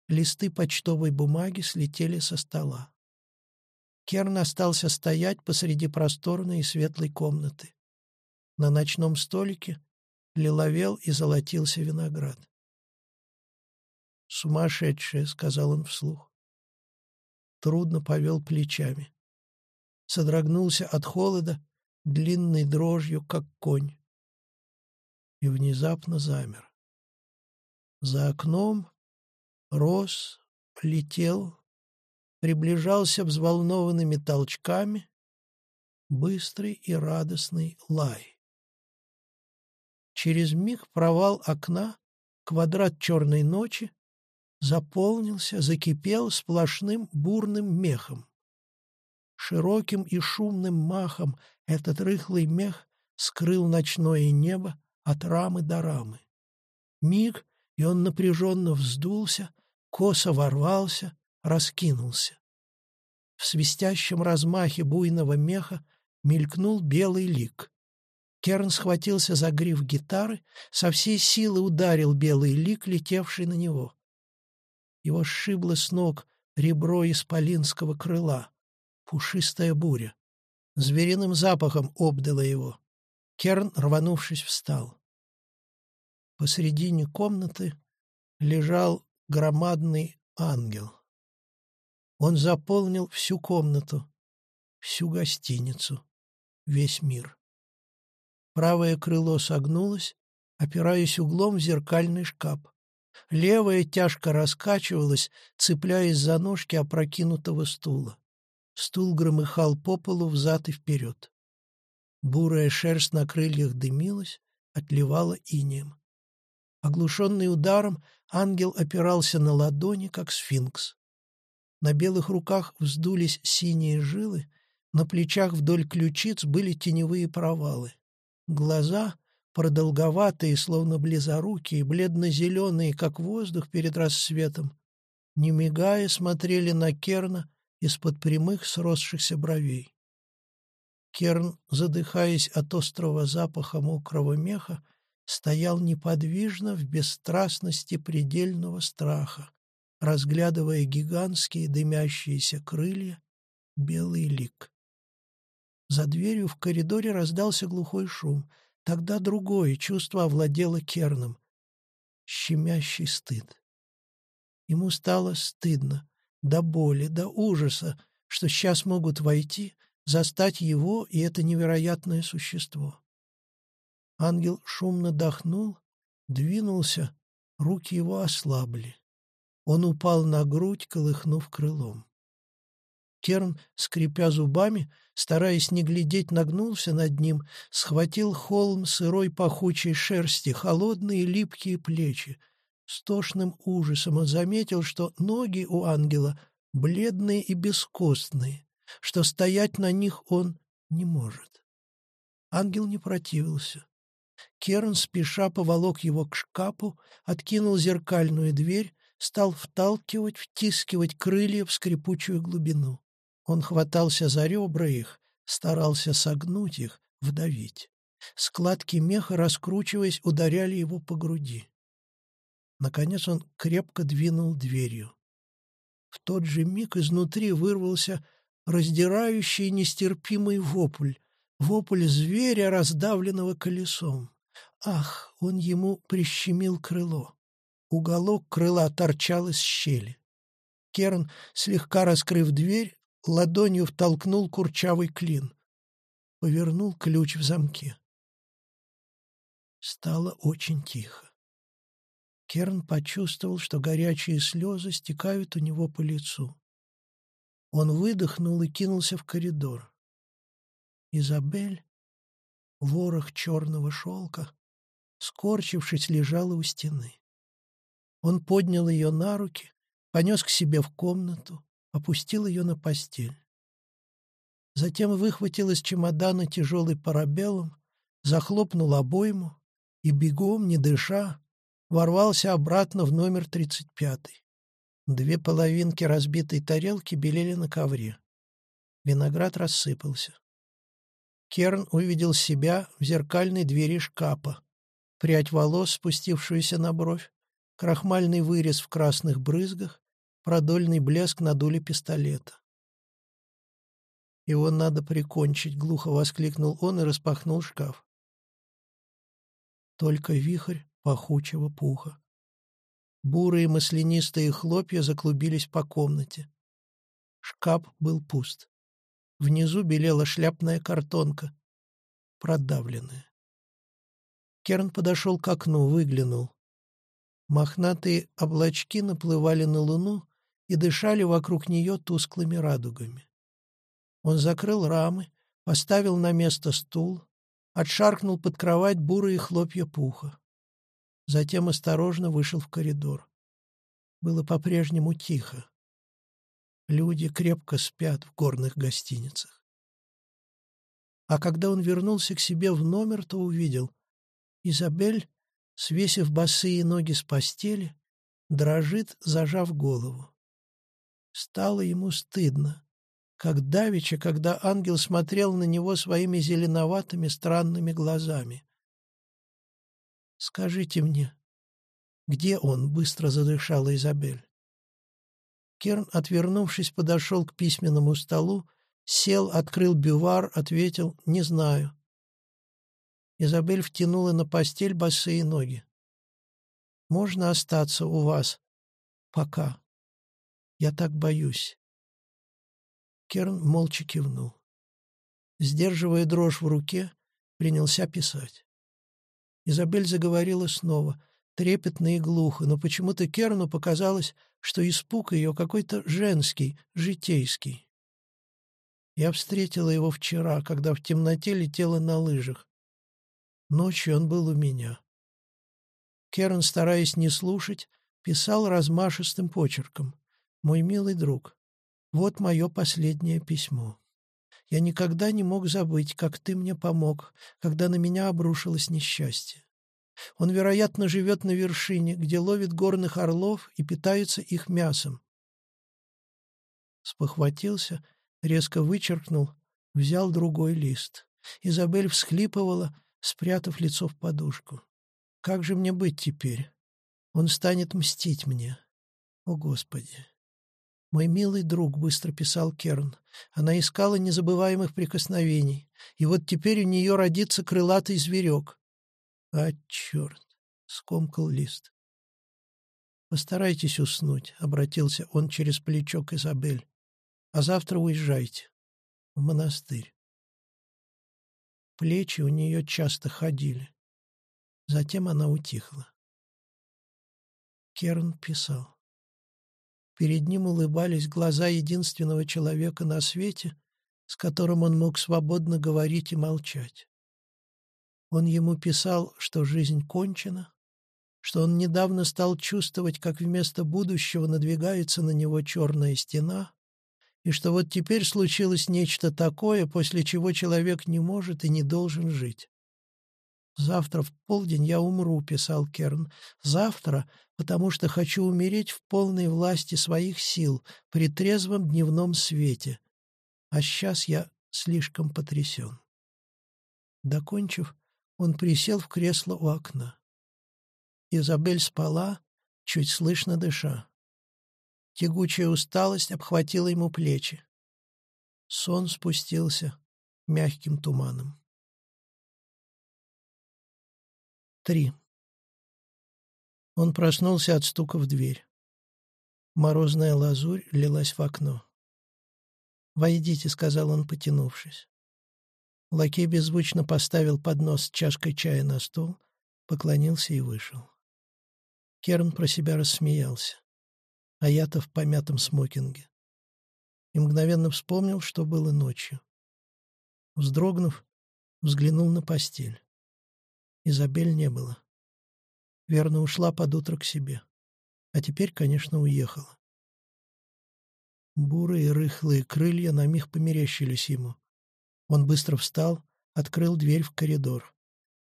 Листы почтовой бумаги слетели со стола. Керн остался стоять посреди просторной и светлой комнаты. На ночном столике лиловел и золотился виноград. «Сумасшедшая», — сказал он вслух. Трудно повел плечами. Содрогнулся от холода длинной дрожью, как конь. И внезапно замер. За окном рос, летел, приближался взволнованными толчками быстрый и радостный лай. Через миг провал окна, квадрат черной ночи, заполнился, закипел сплошным бурным мехом. Широким и шумным махом этот рыхлый мех скрыл ночное небо от рамы до рамы. Миг, и он напряженно вздулся, косо ворвался, раскинулся. В свистящем размахе буйного меха мелькнул белый лик. Керн схватился за гриф гитары, со всей силы ударил белый лик, летевший на него. Его сшибло с ног ребро исполинского крыла, пушистая буря. Звериным запахом обдала его. Керн, рванувшись, встал. Посредине комнаты лежал громадный ангел. Он заполнил всю комнату, всю гостиницу, весь мир. Правое крыло согнулось, опираясь углом в зеркальный шкаф. Левая тяжко раскачивалась, цепляясь за ножки опрокинутого стула. Стул громыхал по полу взад и вперед. Бурая шерсть на крыльях дымилась, отливала инеем. Оглушенный ударом, ангел опирался на ладони, как сфинкс. На белых руках вздулись синие жилы, на плечах вдоль ключиц были теневые провалы. Глаза, продолговатые, словно близорукие, бледно-зеленые, как воздух перед рассветом, не мигая смотрели на Керна из-под прямых сросшихся бровей. Керн, задыхаясь от острого запаха мокрого меха, стоял неподвижно в бесстрастности предельного страха, разглядывая гигантские дымящиеся крылья, белый лик. За дверью в коридоре раздался глухой шум — Тогда другое чувство овладело Керном. Щемящий стыд. Ему стало стыдно, до боли, до ужаса, что сейчас могут войти, застать его и это невероятное существо. Ангел шумно дохнул, двинулся, руки его ослабли. Он упал на грудь, колыхнув крылом. Керн, скрипя зубами, стараясь не глядеть, нагнулся над ним, схватил холм сырой пахучей шерсти, холодные липкие плечи. С тошным ужасом он заметил, что ноги у ангела бледные и бескостные, что стоять на них он не может. Ангел не противился. Керн, спеша, поволок его к шкафу, откинул зеркальную дверь, стал вталкивать, втискивать крылья в скрипучую глубину. Он хватался за ребра их, старался согнуть их, вдавить. Складки меха, раскручиваясь, ударяли его по груди. Наконец он крепко двинул дверью. В тот же миг изнутри вырвался раздирающий нестерпимый вопль, вопль зверя, раздавленного колесом. Ах, он ему прищемил крыло. Уголок крыла торчал из щели. Керн, слегка раскрыв дверь, ладонью втолкнул курчавый клин. Повернул ключ в замке. Стало очень тихо. Керн почувствовал, что горячие слезы стекают у него по лицу. Он выдохнул и кинулся в коридор. Изабель, ворох черного шелка, скорчившись, лежала у стены. Он поднял ее на руки, понес к себе в комнату, опустил ее на постель. Затем выхватил из чемодана тяжелый парабеллум, захлопнул обойму и бегом, не дыша, ворвался обратно в номер 35. Две половинки разбитой тарелки белели на ковре. Виноград рассыпался. Керн увидел себя в зеркальной двери шкафа, прядь волос, спустившуюся на бровь, крахмальный вырез в красных брызгах, продольный блеск на дуле пистолета. «Его надо прикончить», — глухо воскликнул он и распахнул шкаф. Только вихрь пахучего пуха. Бурые маслянистые хлопья заклубились по комнате. Шкаф был пуст. Внизу белела шляпная картонка, продавленная. Керн подошел к окну, выглянул. Мохнатые облачки наплывали на луну и дышали вокруг нее тусклыми радугами. Он закрыл рамы, поставил на место стул, отшаркнул под кровать бурые хлопья пуха. Затем осторожно вышел в коридор. Было по-прежнему тихо. Люди крепко спят в горных гостиницах. А когда он вернулся к себе в номер, то увидел. Изабель, свесив босые ноги с постели, дрожит, зажав голову. Стало ему стыдно, как давеча, когда ангел смотрел на него своими зеленоватыми странными глазами. «Скажите мне, где он?» — быстро задышала Изабель. Керн, отвернувшись, подошел к письменному столу, сел, открыл бювар, ответил «Не знаю». Изабель втянула на постель босые ноги. «Можно остаться у вас? Пока. Я так боюсь». Керн молча кивнул. Сдерживая дрожь в руке, принялся писать. Изабель заговорила снова, трепетно и глухо, но почему-то Керну показалось, что испуг ее какой-то женский, житейский. Я встретила его вчера, когда в темноте летела на лыжах. Ночью он был у меня. Керн, стараясь не слушать, писал размашистым почерком. «Мой милый друг, вот мое последнее письмо. Я никогда не мог забыть, как ты мне помог, когда на меня обрушилось несчастье. Он, вероятно, живет на вершине, где ловит горных орлов и питается их мясом. Спохватился, резко вычеркнул, взял другой лист. Изабель всхлипывала, спрятав лицо в подушку. «Как же мне быть теперь? Он станет мстить мне. О, Господи!» «Мой милый друг», — быстро писал Керн, — «она искала незабываемых прикосновений, и вот теперь у нее родится крылатый зверек». «А, черт!» — скомкал лист. «Постарайтесь уснуть», — обратился он через плечо к Изабель. «А завтра уезжайте. В монастырь». Плечи у нее часто ходили. Затем она утихла. Керн писал. Перед ним улыбались глаза единственного человека на свете, с которым он мог свободно говорить и молчать. Он ему писал, что жизнь кончена, что он недавно стал чувствовать, как вместо будущего надвигается на него черная стена, и что вот теперь случилось нечто такое, после чего человек не может и не должен жить. «Завтра в полдень я умру», — писал Керн. «Завтра, потому что хочу умереть в полной власти своих сил, при трезвом дневном свете. А сейчас я слишком потрясен». Докончив, он присел в кресло у окна. Изабель спала, чуть слышно дыша. Тягучая усталость обхватила ему плечи. Сон спустился мягким туманом. 3. Он проснулся от стука в дверь. Морозная лазурь лилась в окно. «Войдите», — сказал он, потянувшись. Лакей беззвучно поставил поднос с чашкой чая на стол, поклонился и вышел. Керн про себя рассмеялся, а я-то в помятом смокинге. И мгновенно вспомнил, что было ночью. Вздрогнув, взглянул на постель. Изабель не было. Верно ушла под утро к себе. А теперь, конечно, уехала. Бурые рыхлые крылья на миг померещились ему. Он быстро встал, открыл дверь в коридор.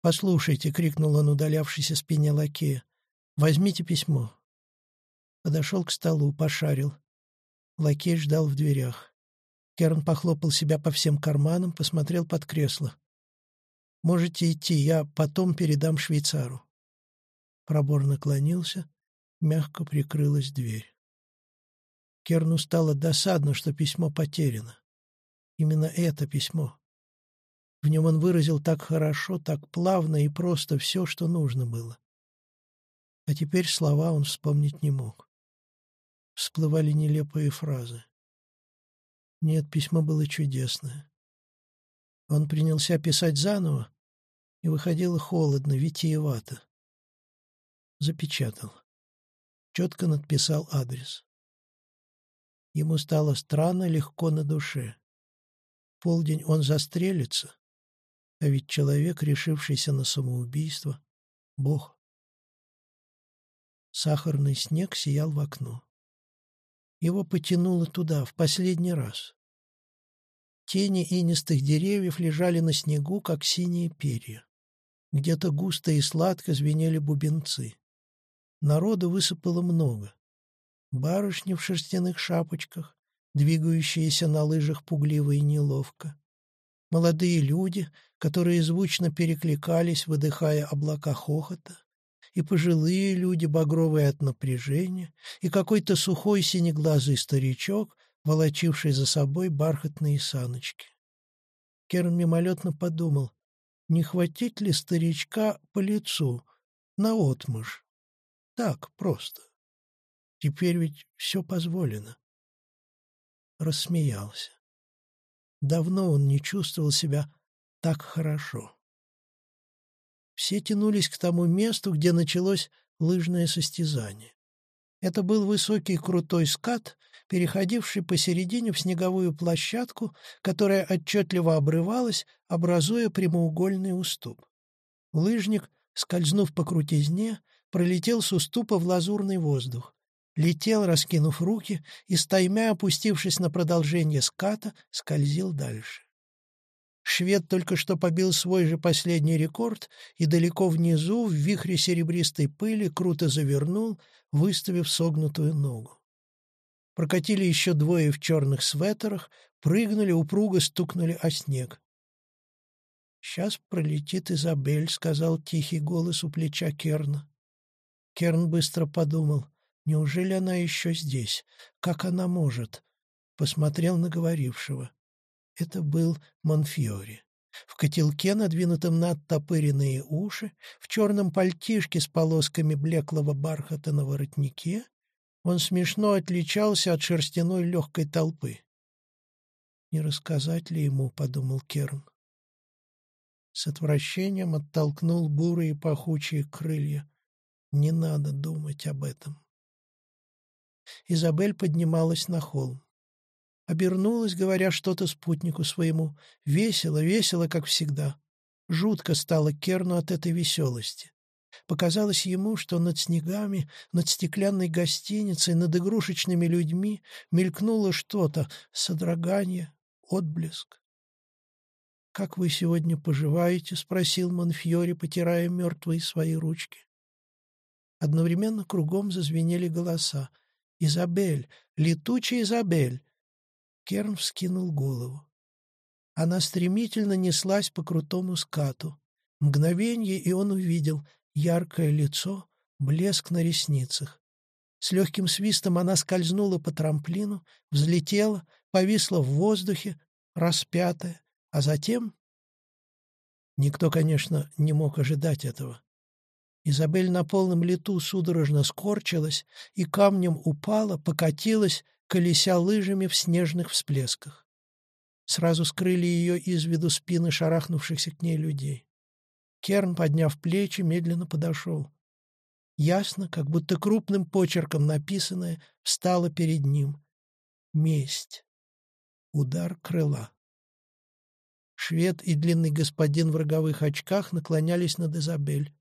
«Послушайте», — крикнул он удалявшейся спине лакея, — «возьмите письмо». Подошел к столу, пошарил. Лакей ждал в дверях. Керн похлопал себя по всем карманам, посмотрел под кресло. «Можете идти, я потом передам швейцару». Пробор наклонился, мягко прикрылась дверь. Керну стало досадно, что письмо потеряно. Именно это письмо. В нем он выразил так хорошо, так плавно и просто все, что нужно было. А теперь слова он вспомнить не мог. Всплывали нелепые фразы. Нет, письмо было чудесное. Он принялся писать заново, и выходило холодно, витиевато. Запечатал. Четко надписал адрес. Ему стало странно легко на душе полдень он застрелится, а ведь человек, решившийся на самоубийство, — Бог. Сахарный снег сиял в окно. Его потянуло туда, в последний раз. Тени инистых деревьев лежали на снегу, как синие перья. Где-то густо и сладко звенели бубенцы. Народу высыпало много. Барышни в шерстяных шапочках, двигающиеся на лыжах пугливо и неловко. Молодые люди, которые звучно перекликались, выдыхая облака хохота, и пожилые люди, багровые от напряжения, и какой-то сухой синеглазый старичок, волочивший за собой бархатные саночки. Керн мимолетно подумал, не хватить ли старичка по лицу, наотмашь. Так, просто. Теперь ведь все позволено рассмеялся. Давно он не чувствовал себя так хорошо. Все тянулись к тому месту, где началось лыжное состязание. Это был высокий крутой скат, переходивший посередине в снеговую площадку, которая отчетливо обрывалась, образуя прямоугольный уступ. Лыжник, скользнув по крутизне, пролетел с уступа в лазурный воздух летел, раскинув руки, и, стаймя опустившись на продолжение ската, скользил дальше. Швед только что побил свой же последний рекорд и далеко внизу, в вихре серебристой пыли, круто завернул, выставив согнутую ногу. Прокатили еще двое в черных светерах, прыгнули, упруго стукнули о снег. «Сейчас пролетит Изабель», — сказал тихий голос у плеча Керна. Керн быстро подумал. Неужели она еще здесь? Как она может? Посмотрел на говорившего. Это был Монфьори. В котелке, надвинутом на оттопыренные уши, в черном пальтишке с полосками блеклого бархата на воротнике, он смешно отличался от шерстяной легкой толпы. «Не рассказать ли ему?» — подумал Керн. С отвращением оттолкнул бурые пахучие крылья. Не надо думать об этом. Изабель поднималась на холм. Обернулась, говоря что-то спутнику своему. Весело, весело, как всегда. Жутко стало Керну от этой веселости. Показалось ему, что над снегами, над стеклянной гостиницей, над игрушечными людьми мелькнуло что-то, содрогание, отблеск. «Как вы сегодня поживаете?» — спросил Монфьори, потирая мертвые свои ручки. Одновременно кругом зазвенели голоса — «Изабель! Летучая Изабель!» Керн вскинул голову. Она стремительно неслась по крутому скату. Мгновенье, и он увидел яркое лицо, блеск на ресницах. С легким свистом она скользнула по трамплину, взлетела, повисла в воздухе, распятая, а затем... Никто, конечно, не мог ожидать этого. Изабель на полном лету судорожно скорчилась и камнем упала, покатилась, колеся лыжами в снежных всплесках. Сразу скрыли ее из виду спины шарахнувшихся к ней людей. Керн, подняв плечи, медленно подошел. Ясно, как будто крупным почерком написанное, встало перед ним. Месть. Удар крыла. Швед и длинный господин в роговых очках наклонялись над Изабель.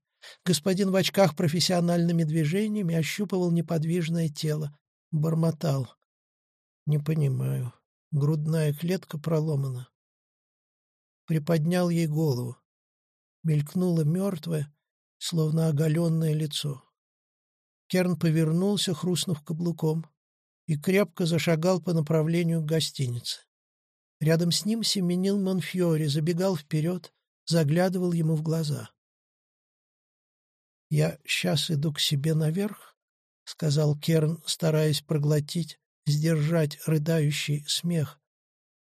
Господин в очках профессиональными движениями ощупывал неподвижное тело. Бормотал. «Не понимаю. Грудная клетка проломана». Приподнял ей голову. Мелькнуло мертвое, словно оголенное лицо. Керн повернулся, хрустнув каблуком, и крепко зашагал по направлению к гостинице. Рядом с ним семенил Монфьори, забегал вперед, заглядывал ему в глаза. «Я сейчас иду к себе наверх», — сказал Керн, стараясь проглотить, сдержать рыдающий смех.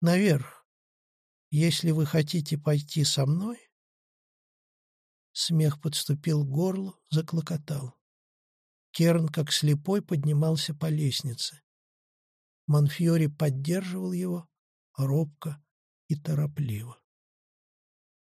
«Наверх. Если вы хотите пойти со мной...» Смех подступил к горлу, заклокотал. Керн, как слепой, поднимался по лестнице. Монфьори поддерживал его робко и торопливо.